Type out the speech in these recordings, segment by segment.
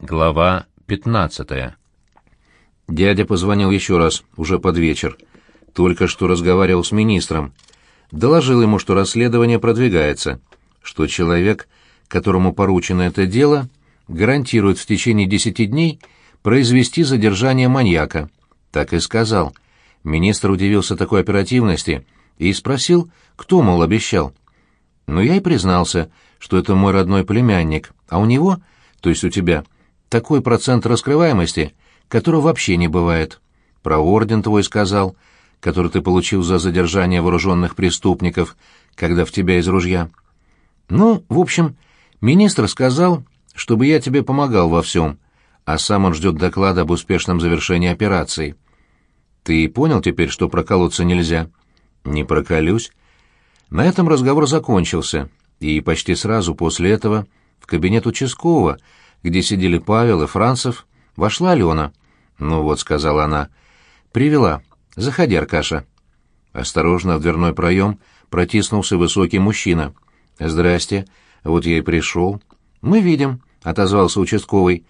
Глава 15. Дядя позвонил еще раз, уже под вечер. Только что разговаривал с министром. Доложил ему, что расследование продвигается, что человек, которому поручено это дело, гарантирует в течение десяти дней произвести задержание маньяка. Так и сказал. Министр удивился такой оперативности и спросил, кто, мол, обещал. Но я и признался, что это мой родной племянник, а у него, то есть у тебя, — такой процент раскрываемости, которого вообще не бывает. Про орден твой сказал, который ты получил за задержание вооруженных преступников, когда в тебя из ружья. Ну, в общем, министр сказал, чтобы я тебе помогал во всем, а сам он ждет доклада об успешном завершении операции. Ты понял теперь, что проколоться нельзя? Не проколюсь. На этом разговор закончился, и почти сразу после этого в кабинет участкового, где сидели Павел и Францев, вошла Алена. «Ну вот», — сказала она, — «привела. Заходи, Аркаша». Осторожно в дверной проем протиснулся высокий мужчина. «Здрасте. Вот я и пришел». «Мы видим», — отозвался участковый.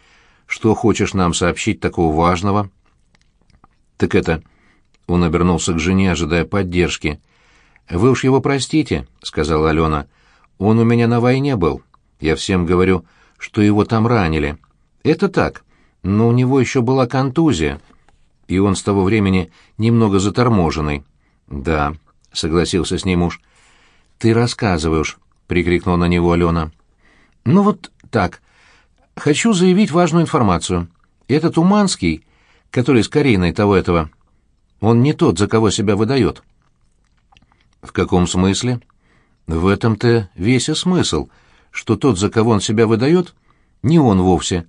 «Что хочешь нам сообщить такого важного?» «Так это...» — он обернулся к жене, ожидая поддержки. «Вы уж его простите», — сказала Алена. «Он у меня на войне был. Я всем говорю, что его там ранили. Это так, но у него еще была контузия, и он с того времени немного заторможенный. Да, согласился с ним муж. Ты рассказываешь, прикрикнула на него Алена. Ну вот так. Хочу заявить важную информацию. Этот Уманский, который с Кариной того этого, он не тот, за кого себя выдает. В каком смысле? В этом-то весь и смысл — что тот, за кого он себя выдает, не он вовсе.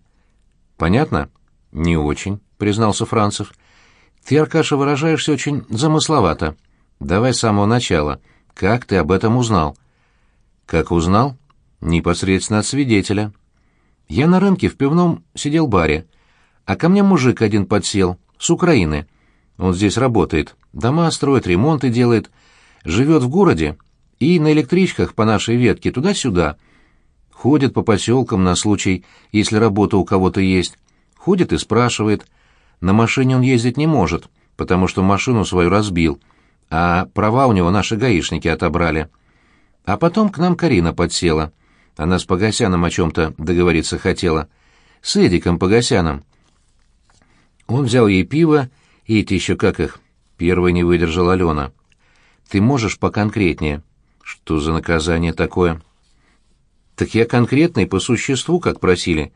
Понятно? Не очень, признался Францев. Ты, Аркаша, выражаешься очень замысловато. Давай с самого начала. Как ты об этом узнал? Как узнал? Непосредственно от свидетеля. Я на рынке в пивном сидел баре, а ко мне мужик один подсел, с Украины. Он здесь работает, дома строит, ремонты делает, живет в городе и на электричках по нашей ветке туда-сюда — ходит по поселкам на случай, если работа у кого-то есть. Ходит и спрашивает. На машине он ездить не может, потому что машину свою разбил, а права у него наши гаишники отобрали. А потом к нам Карина подсела. Она с Погосяном о чем-то договориться хотела. С Эдиком Погосяном. Он взял ей пиво, и эти еще как их. Первый не выдержал Алена. «Ты можешь поконкретнее?» «Что за наказание такое?» Так я конкретный по существу, как просили.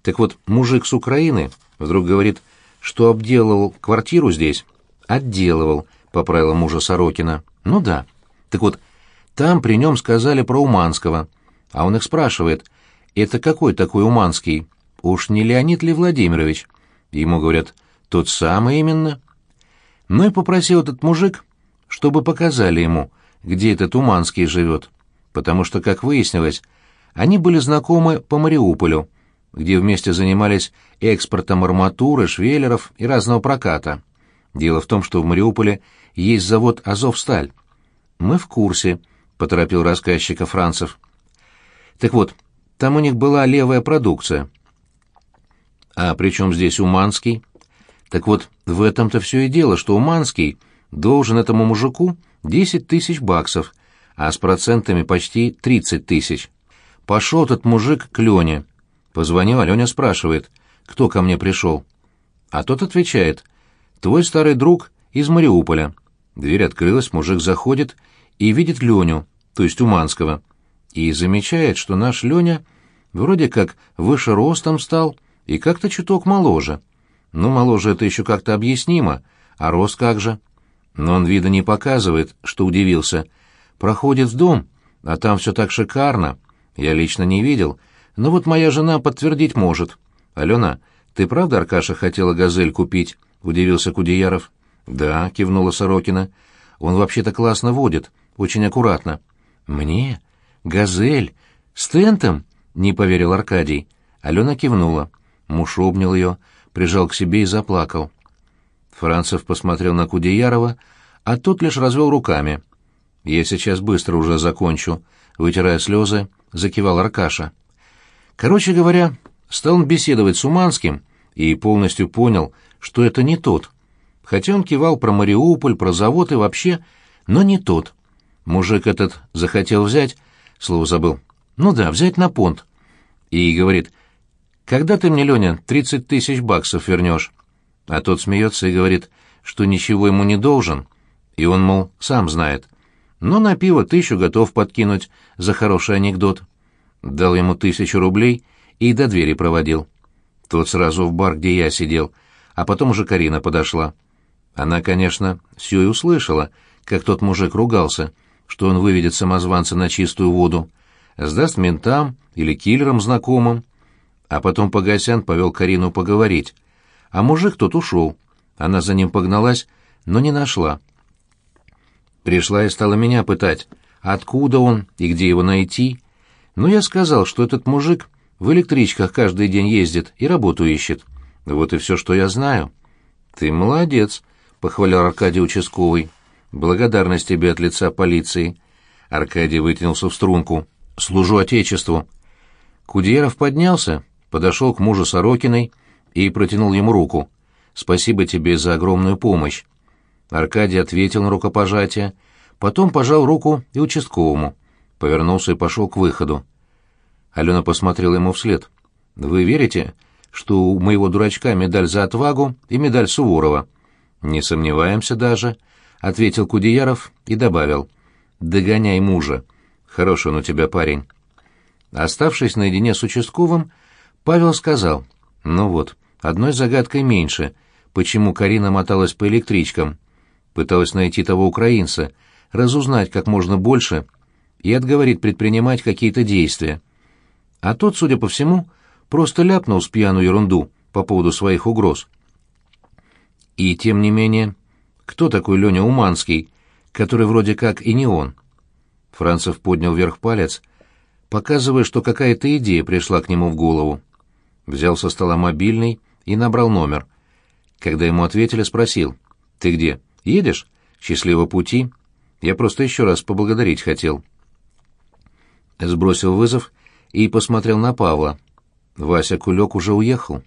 Так вот, мужик с Украины вдруг говорит, что обделывал квартиру здесь. Отделывал, поправила мужа Сорокина. Ну да. Так вот, там при нем сказали про Уманского. А он их спрашивает, это какой такой Уманский? Уж не Леонид ли Владимирович? Ему говорят, тот самый именно. Ну и попросил этот мужик, чтобы показали ему, где этот Уманский живет. Потому что, как выяснилось, они были знакомы по Мариуполю, где вместе занимались экспортом арматуры, швеллеров и разного проката. Дело в том, что в Мариуполе есть завод «Азовсталь». «Мы в курсе», — поторопил рассказчика Францев. «Так вот, там у них была левая продукция». «А при чем здесь Уманский?» «Так вот, в этом-то все и дело, что Уманский должен этому мужику 10 тысяч баксов, а с процентами почти 30 тысяч». Пошел этот мужик к Лене. Позвонил, а Леня спрашивает, кто ко мне пришел. А тот отвечает, твой старый друг из Мариуполя. Дверь открылась, мужик заходит и видит Леню, то есть Уманского, и замечает, что наш Леня вроде как выше ростом стал и как-то чуток моложе. Ну, моложе это еще как-то объяснимо, а рост как же? Но он вида не показывает, что удивился. Проходит в дом, а там все так шикарно. Я лично не видел, но вот моя жена подтвердить может. Алена, ты правда, Аркаша, хотела «Газель» купить?» — удивился Кудеяров. «Да», — кивнула Сорокина. «Он вообще-то классно водит, очень аккуратно». «Мне? Газель? С тентом?» — не поверил Аркадий. Алена кивнула. Муж обнял ее, прижал к себе и заплакал. Францев посмотрел на Кудеярова, а тот лишь развел руками. «Я сейчас быстро уже закончу», — вытирая слезы, — закивал Аркаша. Короче говоря, стал он беседовать с Уманским и полностью понял, что это не тот. Хотя он кивал про Мариуполь, про завод и вообще, но не тот. Мужик этот захотел взять, слово забыл. Ну да, взять на понт. И говорит, «Когда ты мне, Леня, тридцать тысяч баксов вернешь?» А тот смеется и говорит, что ничего ему не должен. И он, мол, сам знает но на пиво тысячу готов подкинуть за хороший анекдот. Дал ему тысячу рублей и до двери проводил. Тот сразу в бар, где я сидел, а потом уже Карина подошла. Она, конечно, все и услышала, как тот мужик ругался, что он выведет самозванца на чистую воду, сдаст ментам или киллерам знакомым. А потом Погосян повел Карину поговорить. А мужик тот ушел. Она за ним погналась, но не нашла. Пришла и стала меня пытать, откуда он и где его найти. Но я сказал, что этот мужик в электричках каждый день ездит и работу ищет. Вот и все, что я знаю. Ты молодец, похвалил Аркадий участковый. Благодарность тебе от лица полиции. Аркадий вытянулся в струнку. Служу отечеству. Кудеров поднялся, подошел к мужу Сорокиной и протянул ему руку. Спасибо тебе за огромную помощь. Аркадий ответил на рукопожатие, потом пожал руку и участковому, повернулся и пошел к выходу. Алена посмотрела ему вслед. «Вы верите, что у моего дурачка медаль за отвагу и медаль Суворова?» «Не сомневаемся даже», — ответил Кудеяров и добавил. «Догоняй мужа. Хороший он у тебя парень». Оставшись наедине с участковым, Павел сказал. «Ну вот, одной загадкой меньше, почему Карина моталась по электричкам» пыталась найти того украинца, разузнать как можно больше и отговорить предпринимать какие-то действия. А тот, судя по всему, просто ляпнул с пьяну ерунду по поводу своих угроз. И тем не менее, кто такой Леня Уманский, который вроде как и не он? Францев поднял вверх палец, показывая, что какая-то идея пришла к нему в голову. Взял со стола мобильный и набрал номер. Когда ему ответили, спросил, «Ты где?» Едешь? Счастливого пути. Я просто еще раз поблагодарить хотел. Сбросил вызов и посмотрел на Павла. Вася Кулек уже уехал.